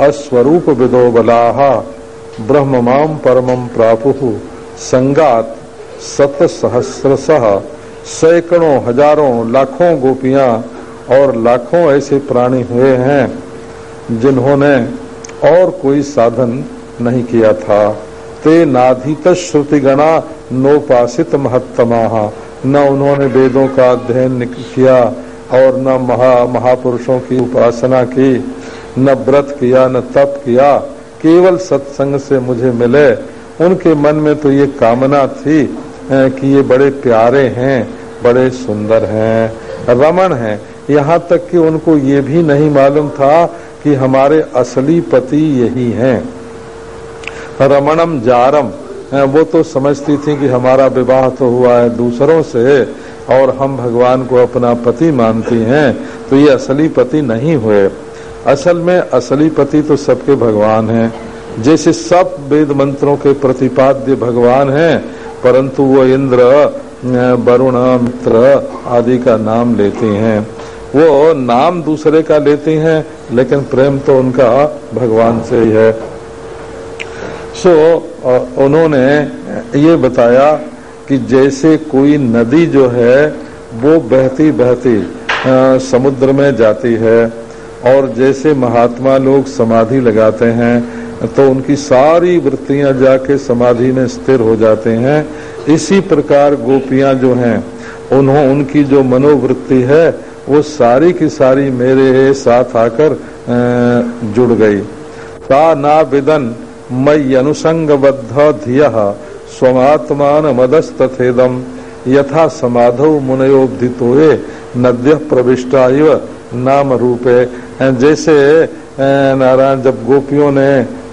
अस्वरूप विदो बलाहा ब्रह्म माम परमम प्रापु। संगात सत सहस्र सह सैकड़ों, हज़ारों, लाखों गोपियाँ और लाखों ऐसे प्राणी हुए हैं, जिन्होंने और कोई साधन नहीं किया था। ते नाधित श्रुति गणा नोपासित महत्तमा। न उन्होंने वेदों का अध्ययन किया और न महा, महापुरुषों की उपासना की। न व्रत किया, न तप किया, केवल सत्संग से मुझे मिले। उनके मन में तो ये कामना थी कि ये बड़े प्यारे हैं, बड़े सुंदर हैं, रमण हैं। यहाँ तक कि उनको ये भी नहीं मालूम था कि हमारे असली पति यही हैं। रमणम जारम वो तो समझती थी कि हमारा विवाह तो हुआ है दूसरों से, और हम भगवान को अपना पति मानती हैं तो ये असली पति नहीं हुए। असल में असली पति तो सबके भगवान हैं। जैसे सब वेद मंत्रों के प्रतिपाद्य भगवान हैं, परंतु वो इंद्र वरुण, मित्र आदि का नाम लेते हैं। वो नाम दूसरे का लेते हैं, लेकिन प्रेम तो उनका भगवान से ही है। सो उन्होंने ये बताया कि जैसे कोई नदी जो है, वो बहती बहती समुद्र में जाती है और जैसे महात्मा लोग समाधि लगाते हैं तो उनकी सारी वृत्तियाँ जाके समाधि में स्थिर हो जाते हैं। इसी प्रकार गोपियाँ जो हैं, उन्हों, उनकी जो मनोवृत्ति है, वो सारी की सारी मेरे साथ आकर जुड़ गई। ता ना विदन, मई अनुसंग अनुसंगबद्ध धिय, स्वमात्मान मदस्तथेदम। यथा समाधव मुनयोब्धितोए नद्य प्रविष्टा नाम रूप है, जैसे नारायण, जब गोपियों ने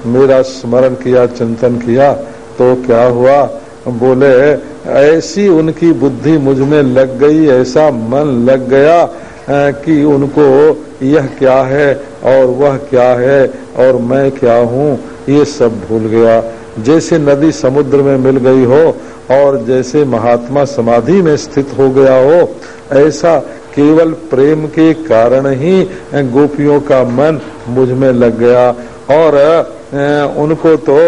मेरा स्मरण किया, चिंतन किया तो क्या हुआ? बोले, ऐसी उनकी बुद्धि मुझमें लग गई, ऐसा मन लग गया कि उनको यह क्या है और वह क्या है और मैं क्या हूँ, ये सब भूल गया। जैसे नदी समुद्र में मिल गई हो और जैसे महात्मा समाधि में स्थित हो गया हो, ऐसा केवल प्रेम के कारण ही गोपियों का मन मुझमें लग गया। और उनको तो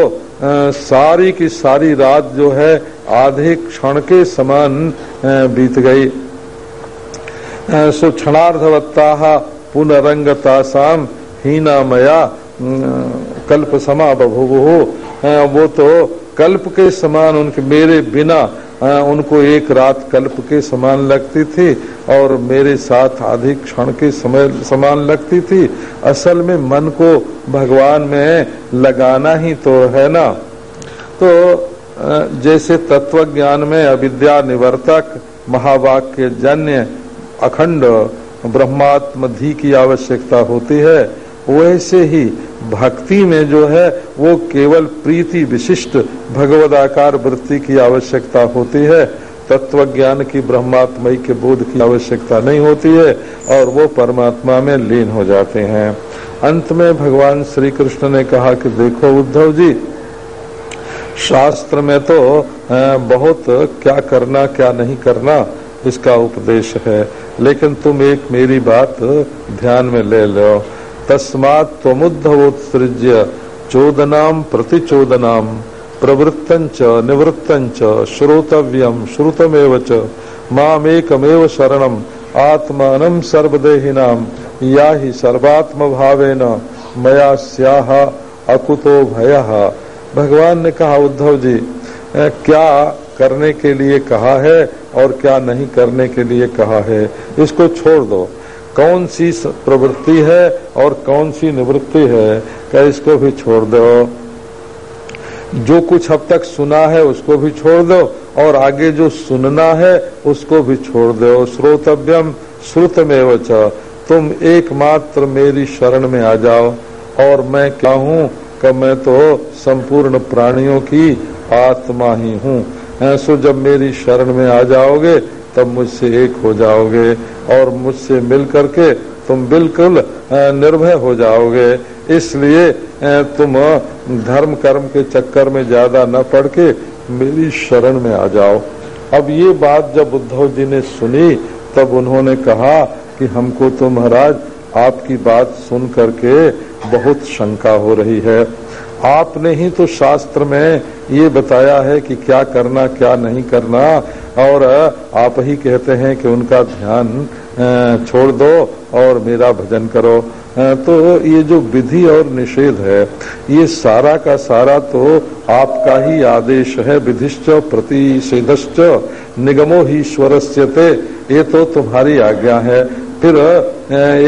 सारी की सारी रात जो है, आधे क्षण के समान बीत गई। सो क्षणार्धवत्ता पुनरंगता शाम हीना मया कल्प समा बभु वो तो कल्प के समान उनके मेरे बिना उनको एक रात कल्प के समान लगती थी और मेरे साथ आधी क्षण के समय समान लगती थी। असल में मन को भगवान में लगाना ही तो है ना। तो जैसे तत्व ज्ञान में अविद्या निवर्तक महावाक्य जन्य अखंड ब्रह्मात्म धी की आवश्यकता होती है वैसे ही भक्ति में जो है, वो केवल प्रीति विशिष्ट भगवदाकार वृत्ति की आवश्यकता होती है। तत्व ज्ञान की ब्रह्मात्मय के बोध की आवश्यकता नहीं होती है और वो परमात्मा में लीन हो जाते हैं। अंत में भगवान श्री कृष्ण ने कहा कि देखो उद्धव जी, शास्त्र में तो बहुत क्या करना, क्या नहीं करना इसका उपदेश है। लेकिन तुम एक मेरी बात ध्यान में ले लो। तस्मात् त्वमुद्धवोत्सृज्य चोदनाम प्रतिचोदनाम प्रवृत्तंच निवृत्तंच श्रोतव्यम श्रुतमेव च, मामेकमेव शरणम, आत्मान सर्वदेहिनाम या ही सर्वात्म भावेन मया स्याह अकुतो भय। भगवान ने कहा, उद्धव जी क्या करने के लिए कहा है और क्या नहीं करने के लिए कहा है? इसको छोड़ दो। कौन सी, प्रवृत्ति है और कौन सी निवृत्ति है? क्या इसको भी छोड़ दो। जो कुछ अब तक सुना है उसको भी छोड़ दो और आगे जो सुनना है उसको भी छोड़ दो। श्रोतव्यम श्रुत में तुम एकमात्र मेरी शरण में आ जाओ और मैं क्या हूँ? कि मैं तो संपूर्ण प्राणियों की आत्मा ही हूँ। ऐसो जब मेरी शरण में आ जाओगे तब मुझसे एक हो जाओगे और मुझसे मिल करके तुम बिल्कुल निर्भय हो जाओगे। इसलिए तुम धर्म कर्म के चक्कर में ज़्यादा न पड़ के मेरी शरण में आ जाओ। अब ये बात जब उद्धव जी ने सुनी, तब उन्होंने कहा कि हमको तो महाराज आपकी बात सुन करके बहुत शंका हो रही है। आपने ही तो शास्त्र में ये बताया है कि क्या करना, क्या नहीं करना, और आप ही कहते हैं कि उनका ध्यान छोड़ दो और मेरा भजन करो। तो ये जो विधि और निषेध है, ये सारा का सारा तो आपका ही आदेश है, विधिश्च प्रतिषेधश्च, निगमो ही ईश्वरस्यते ये तो तुम्हारी आज्ञा है। फिर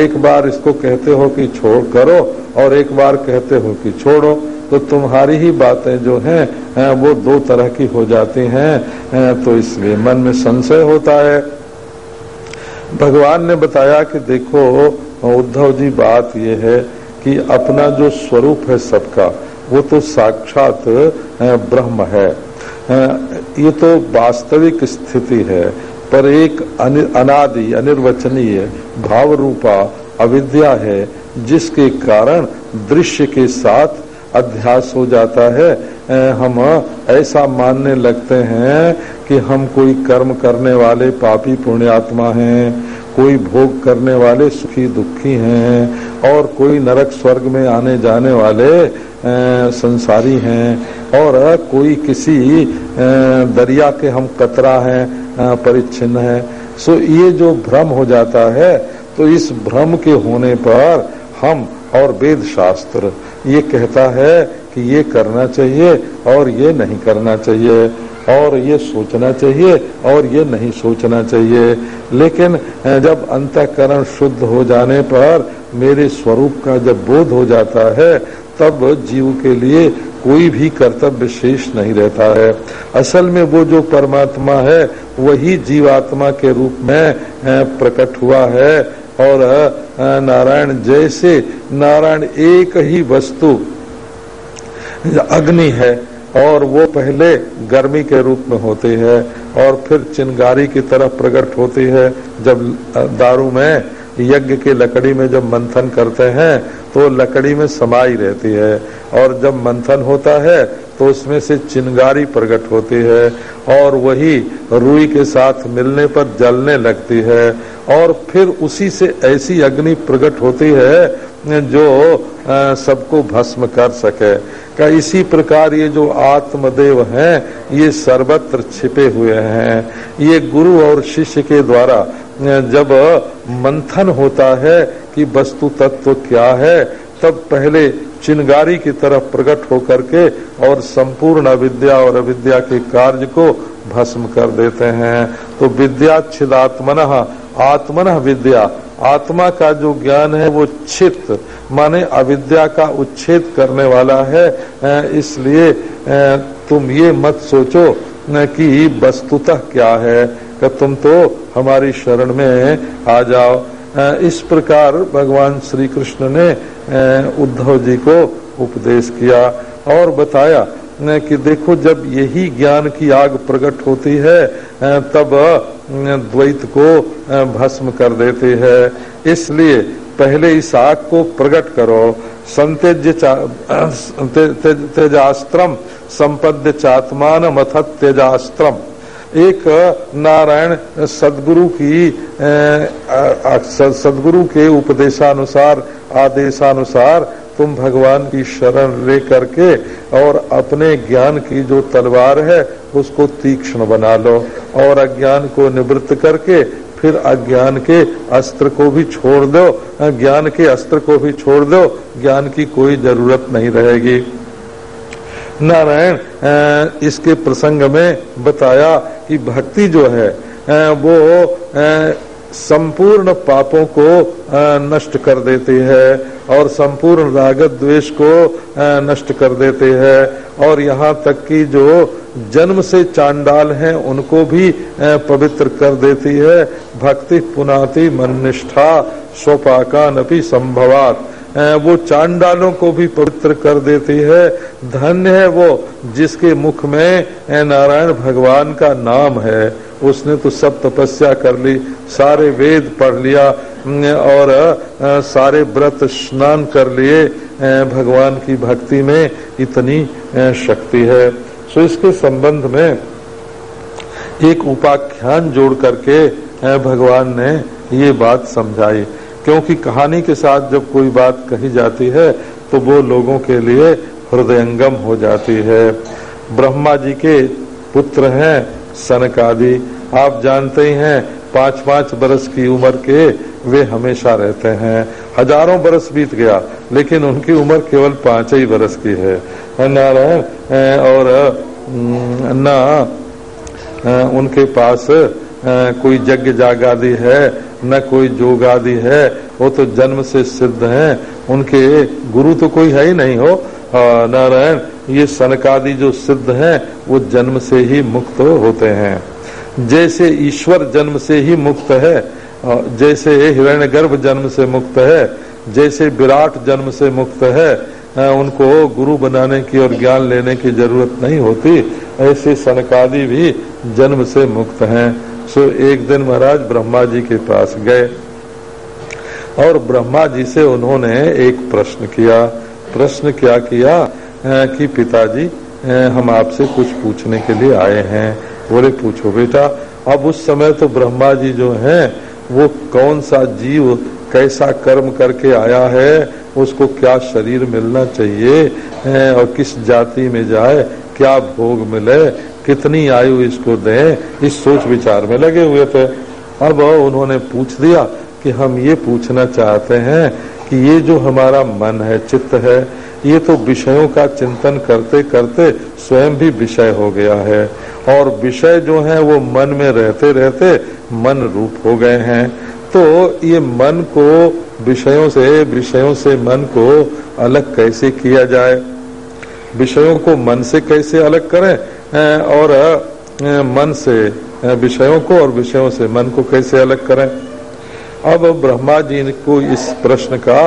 एक बार इसको कहते हो कि छोड़ करो, और एक बार कहते हो कि छोड़ो। तो तुम्हारी ही बातें जो हैं वो दो तरह की हो जाती हैं तो इसलिए मन में संशय होता है। भगवान ने बताया कि देखो, उद्धव जी, बात ये है कि अपना जो स्वरूप है सबका, वो तो साक्षात ब्रह्म है। ये तो वास्तविक स्थिति है, पर एक अनादि, अनिर्वचनीय भाव रूपा अविद्या है, जिसके कारण दृश्य के साथ अध्यास हो जाता है। हम ऐसा मानने लगते हैं कि हम कोई कर्म करने वाले पापी पुण्यात्मा हैं, कोई भोग करने वाले सुखी दुखी हैं, और कोई नरक स्वर्ग में आने जाने वाले संसारी हैं, और कोई किसी दरिया के हम कतरा हैं परिच्छिन्न है। सो ये जो भ्रम हो जाता है तो इस भ्रम के होने पर हम और वेद शास्त्र ये कहता है कि ये करना चाहिए और ये नहीं करना चाहिए, और ये सोचना चाहिए और ये नहीं सोचना चाहिए। लेकिन जब अंतकरण शुद्ध हो जाने पर मेरे स्वरूप का जब बोध हो जाता है, तब जीव के लिए कोई भी कर्तव्य शेष नहीं रहता है। असल में वो जो परमात्मा है, वही जीवात्मा के रूप में प्रकट हुआ है। और नारायण जैसे नारायण एक ही वस्तु अग्नि है और वो पहले गर्मी के रूप में होती है और फिर चिंगारी की तरफ़ प्रकट होती है। जब दारू में, यज्ञ के लकड़ी में जब मंथन करते हैं तो लकड़ी में समाई रहती है और जब मंथन होता है तो उसमें से चिंगारी प्रकट होती है और वही रुई के साथ मिलने पर जलने लगती है और फिर उसी से ऐसी अग्नि प्रकट होती है जो सबको भस्म कर सके। का इसी प्रकार ये जो आत्मदेव हैं, ये सर्वत्र छिपे हुए हैं। ये गुरु और शिष्य के द्वारा जब मंथन होता है कि वस्तु तत्व क्या है, तब पहले चिनगारी की तरफ़ प्रकट होकर के और संपूर्ण अविद्या और अविद्या के कार्य को भस्म कर देते हैं। तो विद्या छिदात्मन आत्मन विद्या। आत्मा का जो ज्ञान है वो चित माने अविद्या का उच्छेद करने वाला है। इसलिए तुम ये मत सोचो कि वस्तुतः क्या है। कि तुम तो हमारी शरण में आ जाओ। इस प्रकार भगवान श्री कृष्ण ने उद्धव जी को उपदेश किया और बताया कि देखो जब यही ज्ञान की आग प्रकट होती है तब द्वैत को भस्म कर देती है। इसलिए पहले इस आग को प्रकट करो। संतेज तेजास्त्रम, संपद्य चात्मान मथत तेजास्त्रम। एक नारायण सदगुरु की सदगुरु के उपदेशानुसार, आदेशानुसार तुम भगवान की शरण ले करके और अपने ज्ञान की जो तलवार है, उसको तीक्ष्ण बना लो और अज्ञान को निवृत्त करके फिर अज्ञान के अस्त्र को भी छोड़ दो। ज्ञान के अस्त्र को भी छोड़ दो। ज्ञान की कोई ज़रूरत नहीं रहेगी। नारायण इसके प्रसंग में बताया कि भक्ति जो है वो संपूर्ण पापों को नष्ट कर देती है और संपूर्ण रागत द्वेष को नष्ट कर देते हैं और यहाँ तक कि जो जन्म से चांडाल हैं, उनको भी पवित्र कर देती है। भक्ति पुनाति मन निष्ठा स्वपाका नपी संभवात। वो चांडालों को भी पवित्र कर देती है। धन्य है वो जिसके मुख में नारायण भगवान का नाम है। उसने तो सब तपस्या कर ली, सारे वेद पढ़ लिया और सारे व्रत स्नान कर लिए भगवान की भक्ति में इतनी शक्ति है। सो इसके संबंध में एक उपाख्यान जोड़ करके भगवान ने ये बात समझाई। क्योंकि कहानी के साथ जब कोई बात कही जाती है तो वो लोगों के लिए हृदयंगम हो जाती है। ब्रह्मा जी के पुत्र हैं सनकादि। आप जानते ही हैं पाँच पाँच बरस की उम्र के वे हमेशा रहते हैं। हज़ारों बरस बीत गया, लेकिन उनकी उम्र केवल पाँच ही बरस की है। नारायण और न उनके पास कोई यज्ञ जाग आदि है न कोई जोग आदि है, वो तो जन्म से सिद्ध हैं। उनके गुरु तो कोई है ही नहीं हो। नारायण, ये सनकादि जो सिद्ध हैं, वो जन्म से ही मुक्त होते हैं। जैसे ईश्वर जन्म से ही मुक्त है जैसे हिरण्य गर्भ जन्म से मुक्त है, जैसे विराट जन्म से मुक्त है उनको गुरु बनाने की और ज्ञान लेने की ज़रूरत नहीं होती, ऐसे सनकादि भी जन्म से मुक्त हैं। सो एक दिन महाराज ब्रह्मा जी के पास गए और ब्रह्मा जी से उन्होंने एक प्रश्न किया। प्रश्न क्या किया? कि पिताजी हम आपसे कुछ पूछने के लिए आए हैं। बोले, पूछो बेटा, अब उस समय तो ब्रह्मा जी जो हैं, वो कौन सा जीव कैसा कर्म करके आया है? उसको क्या शरीर मिलना चाहिए? और किस जाति में जाए? क्या भोग मिले? कितनी आयु इसको दें, इस सोच विचार में लगे हुए थे। अब उन्होंने पूछ दिया कि हम ये पूछना चाहते हैं कि ये जो हमारा मन है, चित्त है, ये तो विषयों का चिंतन करते करते स्वयं भी विषय हो गया है। और विषय जो है, वो मन में रहते रहते मन रूप हो गए हैं। तो ये मन को विषयों से विषयों से मन को अलग कैसे किया जाए? विषयों को मन से कैसे अलग करें? और मन से विषयों को और विषयों से मन को कैसे अलग करें? अब ब्रह्मा जी को इस प्रश्न का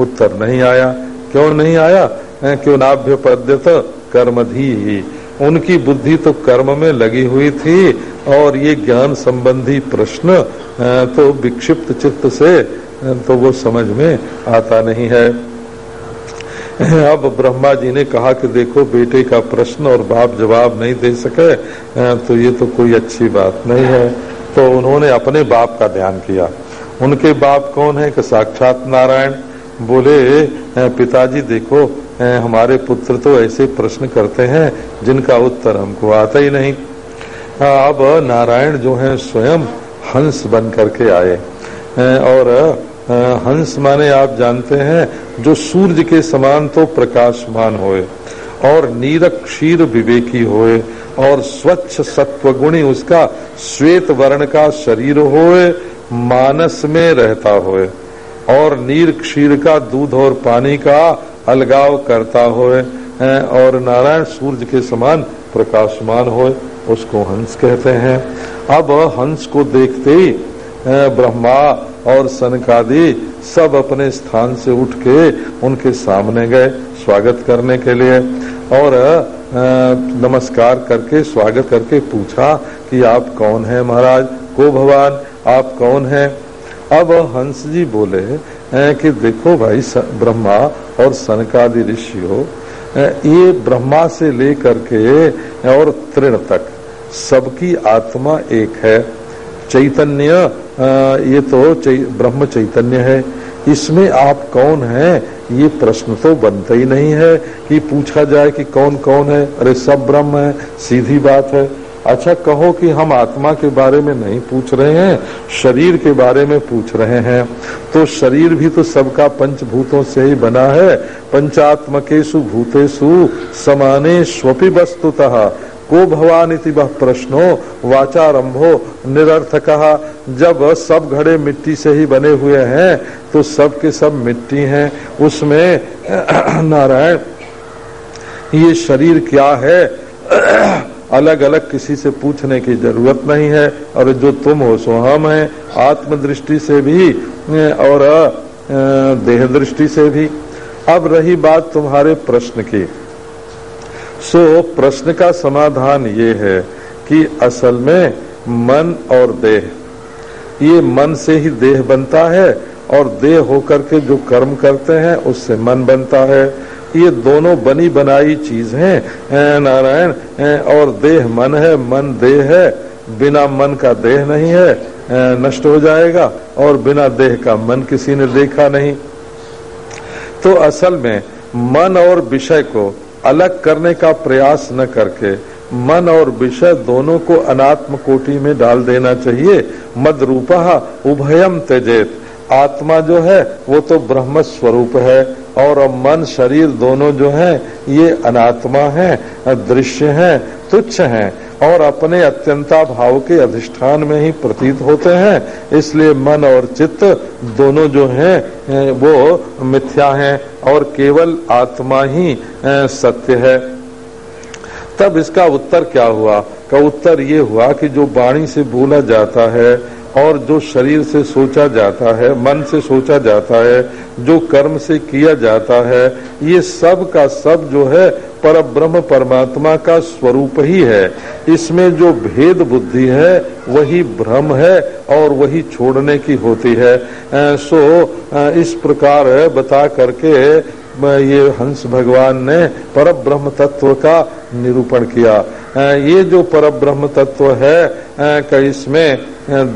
उत्तर नहीं आया। क्यों नहीं आया? क्यों नाभ्य पद्यत कर्मधी ही। उनकी बुद्धि तो कर्म में लगी हुई थी और ये ज्ञान संबंधी प्रश्न तो विक्षिप्त चित्त से तो वो समझ में आता नहीं है। अब ब्रह्मा जी ने कहा कि देखो, बेटे का प्रश्न और बाप जवाब नहीं दे सके तो ये तो कोई अच्छी बात नहीं है। तो उन्होंने अपने बाप का ध्यान किया। उनके बाप कौन है? कि साक्षात नारायण। बोले पिताजी, देखो हमारे पुत्र तो ऐसे प्रश्न करते हैं, जिनका उत्तर हमको आता ही नहीं। अब नारायण जो है, स्वयं हंस बन करके आए। और हंस माने आप जानते हैं, जो सूर्य के समान तो प्रकाशमान होए, और नीरक क्षीर विवेकी होए, और स्वच्छ सत्वगुणी उसका श्वेत वर्ण का शरीर होए, मानस में रहता होए, और नीर क्षीर का दूध और पानी का अलगाव करता होए और नारायण सूर्य के समान प्रकाशमान होए, उसको हंस कहते हैं। अब हंस को देखते ही, ब्रह्मा और सनकादि सब अपने स्थान से उठ के उनके सामने गए स्वागत करने के लिए। और नमस्कार करके, स्वागत करके पूछा कि आप कौन हैं महाराज? को भगवान, आप कौन हैं? अब हंस जी बोले कि देखो भाई ब्रह्मा और सनकादि ऋषि हो ये ब्रह्मा से लेकर के और तृण तक, सबकी आत्मा एक है। चैतन्य ये तो चै, ब्रह्म चैतन्य है। इसमें आप कौन हैं? ये प्रश्न तो बनता ही नहीं है कि पूछा जाए कि कौन कौन है। अरे सब ब्रह्म है सीधी बात है। अच्छा कहो कि हम आत्मा के बारे में नहीं पूछ रहे हैं शरीर के बारे में पूछ रहे हैं। तो शरीर भी तो सबका पंचभूतों से ही बना है। पंचात्मकेशु भूतेषु समाने स्वपि वस्तुतः। को भवान इति वह प्रश्नो वाचारंभो निरर्थ कहा जब सब घड़े मिट्टी से ही बने हुए हैं तो सब के सब मिट्टी हैं। उसमें, नारायण, ये शरीर क्या है? अलग अलग किसी से पूछने की ज़रूरत नहीं है, और जो तुम हो सो हम है। आत्मदृष्टि से भी, और देह दृष्टि से भी। अब रही बात तुम्हारे प्रश्न की। सो प्रश्न का समाधान ये है कि असल में मन और देह, ये मन से ही देह बनता है और देह होकर के जो कर्म करते हैं उससे मन बनता है। ये दोनों बनी बनाई चीज़ है नारायण और देह मन है, मन देह है। बिना मन का देह नहीं है नष्ट हो जाएगा और बिना देह का मन किसी ने देखा नहीं। तो असल में मन और विषय को अलग करने का प्रयास न करके मन और विषय दोनों को अनात्म कोटि में डाल देना चाहिए। मद रूपा उभयम तेजेत आत्मा जो है, वो तो ब्रह्म स्वरूप है, और मन, शरीर दोनों जो है, ये अनात्मा है दृश्य है, तुच्छ है। और अपने अत्यंता भाव के अधिष्ठान में ही प्रतीत होते हैं। इसलिए मन और चित्त दोनों जो हैं वो मिथ्या हैं और केवल आत्मा ही सत्य है। तब इसका उत्तर क्या हुआ? का उत्तर ये हुआ कि जो वाणी से बोला जाता है और जो शरीर से सोचा जाता है, मन से सोचा जाता है, जो कर्म से किया जाता है, ये सब का सब जो है पर ब्रह्म परमात्मा का स्वरूप ही है। इसमें जो भेद बुद्धि है, वही भ्रम है और वही छोड़ने की होती है। सो इस प्रकार बता करके ये हंस भगवान ने पर ब्रह्म तत्व का निरूपण किया। ये जो पर ब्रह्म तत्व है इसमें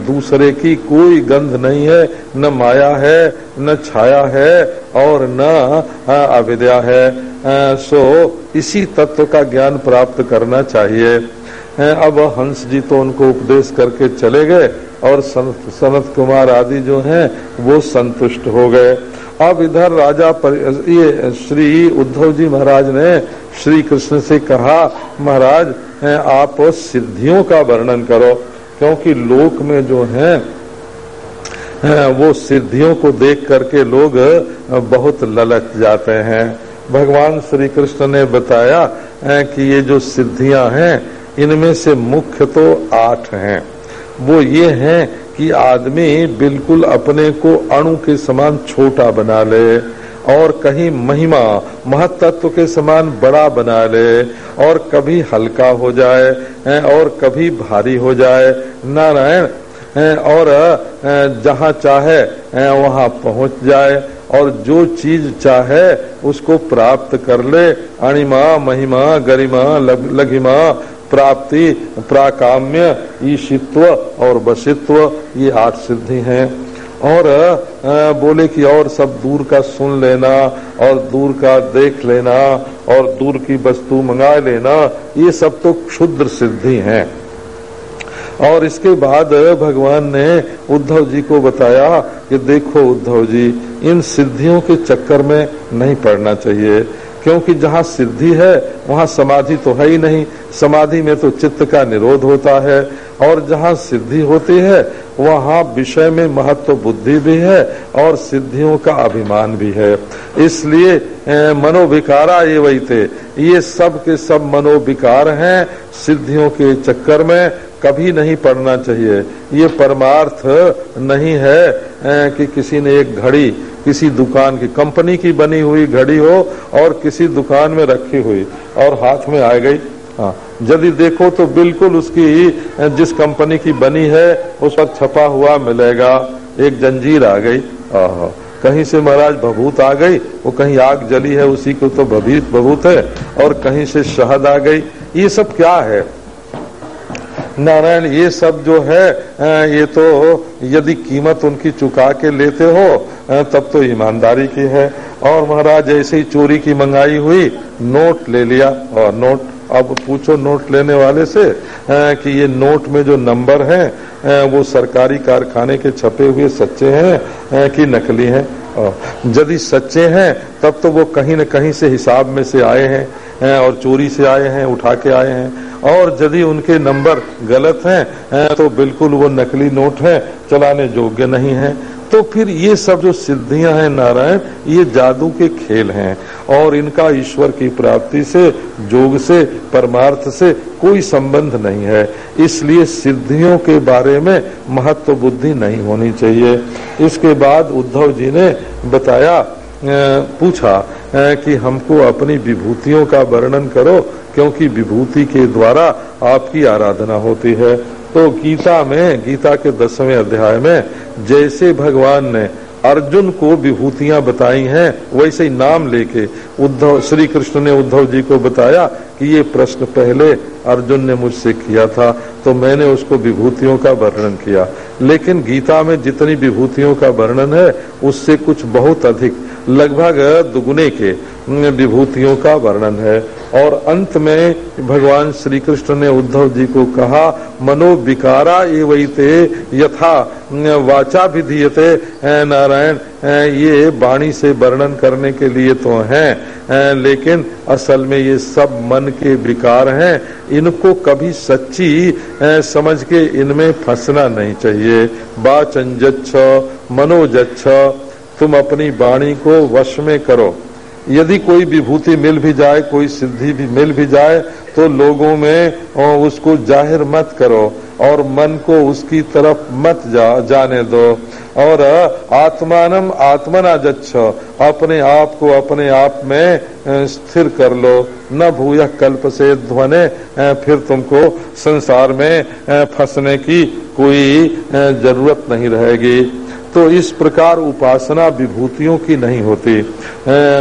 दूसरे की कोई गंध नहीं है न माया है न छाया है और न अविद्या है। सो इसी तत्व का ज्ञान प्राप्त करना चाहिए। अब हंस जी तो उनको उपदेश करके चले गए और सनत कुमार आदि जो हैं वो संतुष्ट हो गए। अब इधर राजा पर, ये श्री उद्धव जी महाराज ने श्री कृष्ण से कहा महाराज आप सिद्धियों का वर्णन करो, क्योंकि लोक में जो है वो सिद्धियों को देख करके लोग बहुत ललच जाते हैं। भगवान श्री कृष्ण ने बताया कि ये जो सिद्धियाँ हैं, इनमें से मुख्य तो आठ हैं। वो ये हैं कि आदमी बिल्कुल अपने को अणु के समान छोटा बना ले और कहीं महिमा महत्व के समान बड़ा बना ले और कभी हल्का हो जाए और कभी भारी हो जाए। नारायण और जहाँ चाहे वहाँ पहुँच जाए और जो चीज़ चाहे उसको प्राप्त कर ले। अणिमा, महिमा, गरिमा लघिमा, प्राप्ति, प्राकाम्य, ईशित्व और बसित्व ये आठ सिद्धि हैं। और बोले कि और सब दूर का सुन लेना, और दूर का देख लेना, और दूर की वस्तु मंगा लेना, ये सब तो क्षुद्र सिद्धि है। और इसके बाद भगवान ने उद्धव जी को बताया कि देखो उद्धव जी, इन सिद्धियों के चक्कर में नहीं पड़ना चाहिए, क्योंकि जहाँ सिद्धि है, वहाँ समाधि तो है ही नहीं। समाधि में तो चित्त का निरोध होता है और जहाँ सिद्धि होती है, वहाँ विषय में महत्व बुद्धि भी है और सिद्धियों का अभिमान भी है। इसलिए मनोविकारा ये वही थे। ये सब के सब मनोविकार हैं, सिद्धियों के चक्कर में कभी नहीं पड़ना चाहिए। ये परमार्थ नहीं है कि किसी ने एक घड़ी, किसी दुकान की कंपनी की बनी हुई घड़ी हो और किसी दुकान में रखी हुई और हाथ में आ गई। यदि देखो तो बिल्कुल उसकी, जिस कंपनी की बनी है, उस पर छपा हुआ मिलेगा। एक जंजीर आ गई। कहीं से महाराज भभूत आ गई, वो कहीं आग जली है, उसी को तो भभीत भभूत है। और कहीं से शहद आ गई। ये सब क्या है? नारायण, ये सब जो है ये तो यदि कीमत उनकी चुका के लेते हो तब तो ईमानदारी की है। और महाराज, ऐसे ही चोरी की मंगाई हुई, नोट ले लिया। और नोट अब पूछो नोट लेने वाले से कि ये नोट में जो नंबर हैं वो सरकारी कारखाने के छपे हुए सच्चे हैं कि नकली हैं? यदि सच्चे हैं, तब तो वो कहीं न कहीं से हिसाब में से आए हैं और चोरी से आए हैं, उठा के आए हैं। और यदि उनके नंबर गलत हैं तो बिल्कुल वो नकली नोट है, चलाने योग्य नहीं है। तो फिर ये सब जो सिद्धियाँ हैं नारायण, ये जादू के खेल हैं। और इनका ईश्वर की प्राप्ति से, जोग से, परमार्थ से कोई संबंध नहीं है। इसलिए सिद्धियों के बारे में महत्व बुद्धि नहीं होनी चाहिए। इसके बाद उद्धव जी ने बताया पूछा कि हमको अपनी विभूतियों का वर्णन करो, क्योंकि विभूति के द्वारा आपकी आराधना होती है। तो गीता में, गीता के दसवें अध्याय में, जैसे भगवान ने अर्जुन को विभूतियाँ बताई हैं, वैसे ही नाम लेके उद्धव श्री कृष्ण ने उद्धव जी को बताया कि ये प्रश्न पहले अर्जुन ने मुझसे किया था तो मैंने उसको विभूतियों का वर्णन किया। लेकिन गीता में जितनी विभूतियों का वर्णन है, उससे कुछ बहुत अधिक, लगभग दुगुने के विभूतियों का वर्णन है। और अंत में भगवान श्री कृष्ण ने उद्धव जी को कहा, मनोविकारा एवते यथा वाचा विधीयते नारायण ये वाणी से वर्णन करने के लिए तो हैं लेकिन असल में ये सब मन के विकार हैं। इनको कभी सच्ची समझ के इनमें फंसना नहीं चाहिए। बाचंजच्छ मनोजच्छ, तुम अपनी वाणी को वश में करो। यदि कोई विभूति मिल भी जाए कोई सिद्धि भी मिल भी जाए तो लोगों में उसको ज़ाहिर मत करो और मन को उसकी तरफ़ मत जा, जाने दो। और आत्मानम आत्मना जच्छ अपने आप को अपने आप में स्थिर कर लो। न भूय कल्प से ध्वने फिर तुमको संसार में फंसने की कोई ज़रूरत नहीं रहेगी। तो इस प्रकार उपासना विभूतियों की नहीं होती।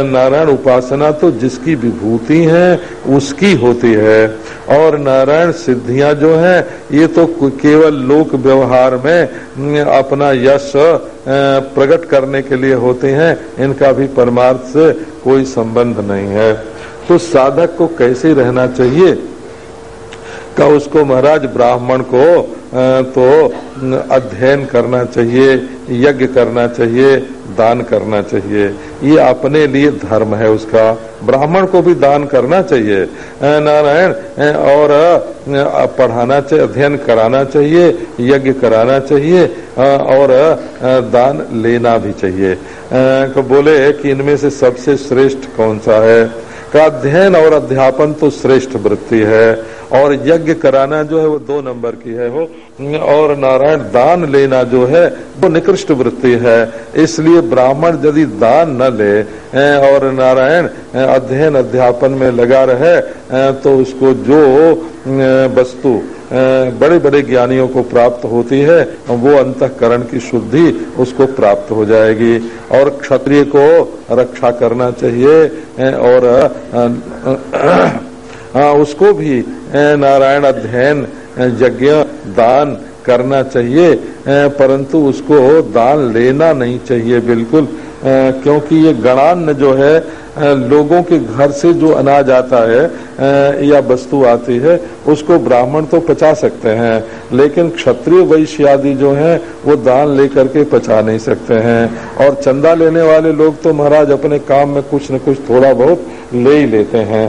नारायण उपासना तो जिसकी विभूति है, उसकी होती है। और नारायण सिद्धियाँ जो है, ये तो केवल लोक व्यवहार में अपना यश प्रकट करने के लिए होते हैं, इनका भी परमार्थ से कोई संबंध नहीं है। तो साधक को कैसे रहना चाहिए? का उसको महाराज ब्राह्मण को तो अध्ययन करना चाहिए, यज्ञ करना चाहिए, दान करना चाहिए। ये अपने लिए धर्म है उसका। ब्राह्मण को भी दान करना चाहिए। नारायण और पढ़ाना चाहिए, अध्ययन कराना चाहिए, यज्ञ कराना चाहिए और दान लेना भी चाहिए। तो बोले कि इनमें से सबसे श्रेष्ठ कौन सा है? का अध्ययन और अध्यापन तो श्रेष्ठ वृत्ति है। और यज्ञ कराना जो है वो दो नंबर की है वो। और नारायण दान लेना जो है, वो निकृष्ट वृत्ति है। इसलिए ब्राह्मण यदि दान न ले और नारायण अध्ययन अध्यापन में लगा रहे तो उसको जो वस्तु बड़े बड़े ज्ञानियों को प्राप्त होती है, वो अंतकरण की शुद्धि उसको प्राप्त हो जाएगी। और क्षत्रिय को रक्षा करना चाहिए और उसको भी नारायण अध्ययन यज्ञ, दान करना चाहिए परंतु उसको दान लेना नहीं चाहिए, बिल्कुल। क्योंकि ये गणान्न जो है लोगों के घर से जो अनाज आता है या वस्तु आती है, उसको ब्राह्मण तो पचा सकते हैं, लेकिन क्षत्रिय वैश्य आदि जो है, वो दान लेकर के पचा नहीं सकते हैं। और चंदा लेने वाले लोग तो महाराज अपने काम में कुछ न कुछ थोड़ा बहुत ले ही लेते हैं।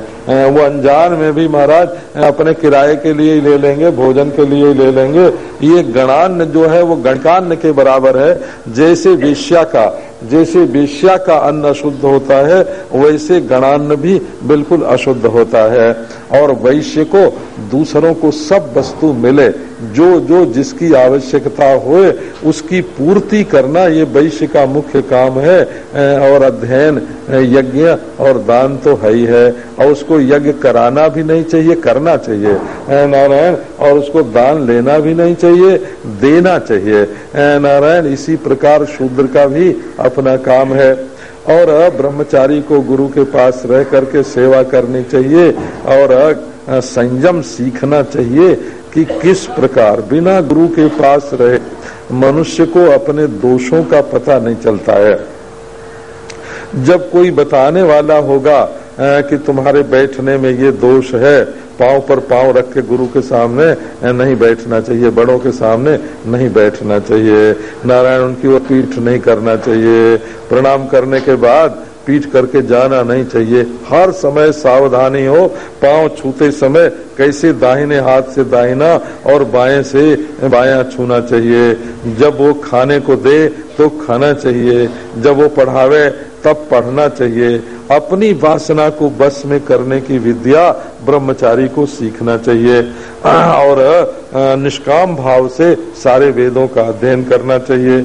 वो अनजान में भी महाराज अपने किराए के लिए ही ले लेंगे, भोजन के लिए ही ले लेंगे। ये गणान्न जो है, वो गणकान्न के बराबर है, जैसे वेश्या का। जैसे वेश्या का अन्न अशुद्ध होता है वैसे गणान्न भी बिल्कुल अशुद्ध होता है। और वैश्य को, दूसरों को सब वस्तु मिले। जो जो जिसकी आवश्यकता होए उसकी पूर्ति करना ये वैश्य का मुख्य काम है। और अध्ययन यज्ञ और दान तो है ही है। और उसको यज्ञ कराना भी नहीं चाहिए, करना चाहिए। नारायण, और उसको दान लेना भी नहीं चाहिए, देना चाहिए। नारायण, इसी प्रकार शूद्र का भी अपना काम है। और ब्रह्मचारी को गुरु के पास रह करके सेवा करनी चाहिए और संयम सीखना चाहिए कि किस प्रकार बिना गुरु के पास रहे मनुष्य को अपने दोषों का पता नहीं चलता है। जब कोई बताने वाला होगा कि तुम्हारे बैठने में ये दोष है। पाँव पर पाँव रख के गुरु के सामने नहीं बैठना चाहिए। बड़ों के सामने नहीं बैठना चाहिए। नारायण उनकी वो पीठ नहीं करना चाहिए। प्रणाम करने के बाद पीठ करके जाना नहीं चाहिए। हर समय सावधानी हो। पाँव छूते समय कैसे दाहिने हाथ से दाहिना और बाएँ से बाया छूना चाहिए। जब वो खाने को दे तो खाना चाहिए। जब वो पढ़ावे तब पढ़ना चाहिए। अपनी वासना को बस में करने की विद्या ब्रह्मचारी को सीखना चाहिए। और निष्काम भाव से सारे वेदों का अध्ययन करना चाहिए।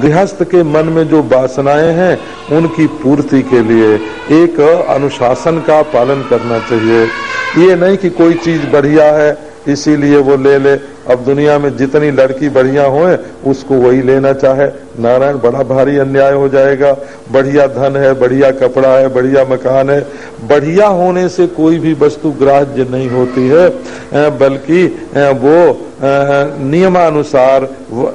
गृहस्थ के मन में जो वासनाएँ हैं, उनकी पूर्ति के लिए एक अनुशासन का पालन करना चाहिए। ये नहीं कि कोई चीज़ बढ़िया है, इसीलिए वो ले ले। अब दुनिया में जितनी लड़की बढ़िया हो उसको वही लेना चाहे। नारायण, बड़ा भारी अन्याय हो जाएगा। बढ़िया धन है, बढ़िया कपड़ा है, बढ़िया मकान है। बढ़िया होने से कोई भी वस्तु ग्राह्य नहीं होती है। बल्कि वो नियमानुसार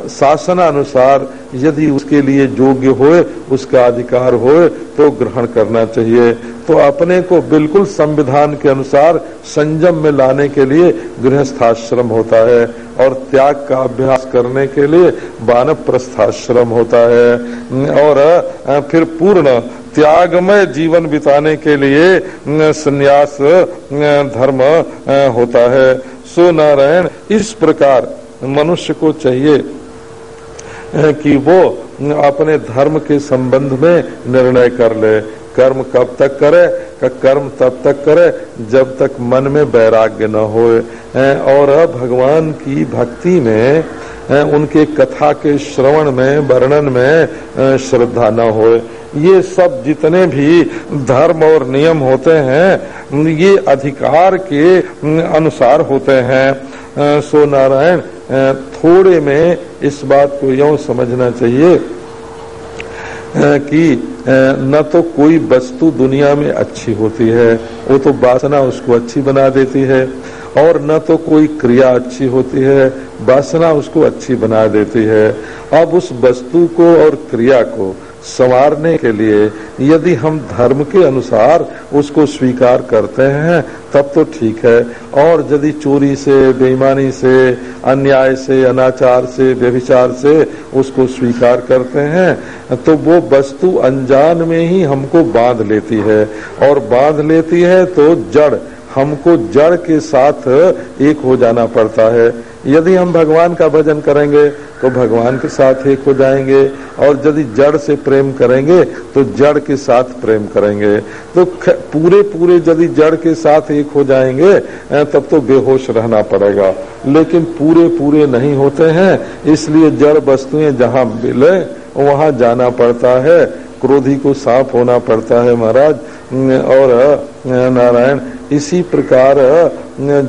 शासनानुसार यदि उसके लिए योग्य होए, उसका अधिकार होए तो ग्रहण करना चाहिए। तो अपने को बिल्कुल संविधान के अनुसार संयम में लाने के लिए गृहस्थाश्रम होता है और त्याग का अभ्यास करने के लिए बानव होता है। और फिर पूर्ण त्यागमय जीवन बिताने के लिए संन्यास धर्म होता है। सो नारायण इस प्रकार मनुष्य को चाहिए कि वो अपने धर्म के संबंध में निर्णय कर ले। कर्म कब तक करे, का, कर्म तब तक करे, जब तक मन में वैराग्य न होए। और भगवान की भक्ति में उनके कथा के श्रवण में, वर्णन में श्रद्धा न हो। ये सब जितने भी धर्म और नियम होते हैं, ये अधिकार के अनुसार होते हैं। सो नारायण थोड़े में इस बात को यो समझना चाहिए कि न तो कोई वस्तु दुनिया में अच्छी होती है, वो तो वासना उसको अच्छी बना देती है। और न तो कोई क्रिया अच्छी होती है, वासना उसको अच्छी बना देती है। अब उस वस्तु को और क्रिया को संवारने के लिए यदि हम धर्म के अनुसार उसको स्वीकार करते हैं, तब तो ठीक है। और यदि चोरी से, बेईमानी से, अन्याय से, अनाचार से, व्यभिचार से उसको स्वीकार करते हैं तो वो वस्तु अनजान में ही हमको बाँध लेती है। और बाँध लेती है तो जड़ हमको जड़ के साथ एक हो जाना पड़ता है। यदि हम भगवान का भजन करेंगे तो भगवान के साथ एक हो जाएँगे, और यदि जड़ से प्रेम करेंगे तो जड़ के साथ प्रेम करेंगे। तो पूरे पूरे यदि जड़ के साथ एक हो जाएँगे तब तो बेहोश रहना पड़ेगा। लेकिन पूरे पूरे नहीं होते हैं, इसलिए जड़ वस्तुएँ जहाँ मिले, वहाँ जाना पड़ता है। क्रोधी को साफ़ होना पड़ता है महाराज। और नारायण इसी प्रकार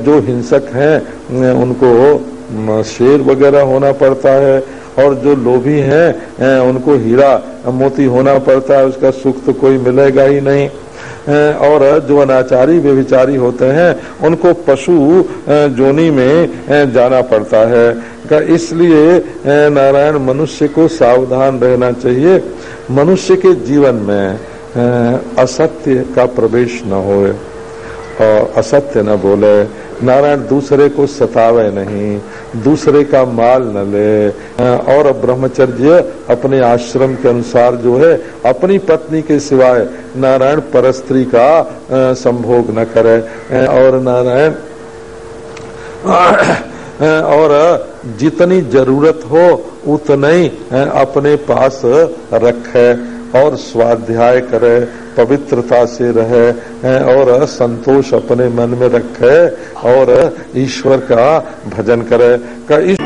जो हिंसक हैं उनको शेर वगैरह होना पड़ता है, और जो लोभी हैं उनको हीरा मोती होना पड़ता है, उसका सुख तो कोई मिलेगा ही नहीं। और जो अनाचारी, व्यभिचारी होते हैं, उनको पशु जोनी में जाना पड़ता है। इसलिए नारायण मनुष्य को सावधान रहना चाहिए। मनुष्य के जीवन में असत्य का प्रवेश न होए। और असत्य न बोले, नारायण दूसरे को सतावे नहीं, दूसरे का माल न ले। और ब्रह्मचर्य अपने आश्रम के अनुसार जो है, अपनी पत्नी के सिवाय नारायण परस्त्री का संभोग न करे। और नारायण और जितनी ज़रूरत हो, उतनी अपने पास रखे। और स्वाध्याय करे, पवित्रता से रहे और संतोष अपने मन में रखे, और ईश्वर का भजन करे। का इस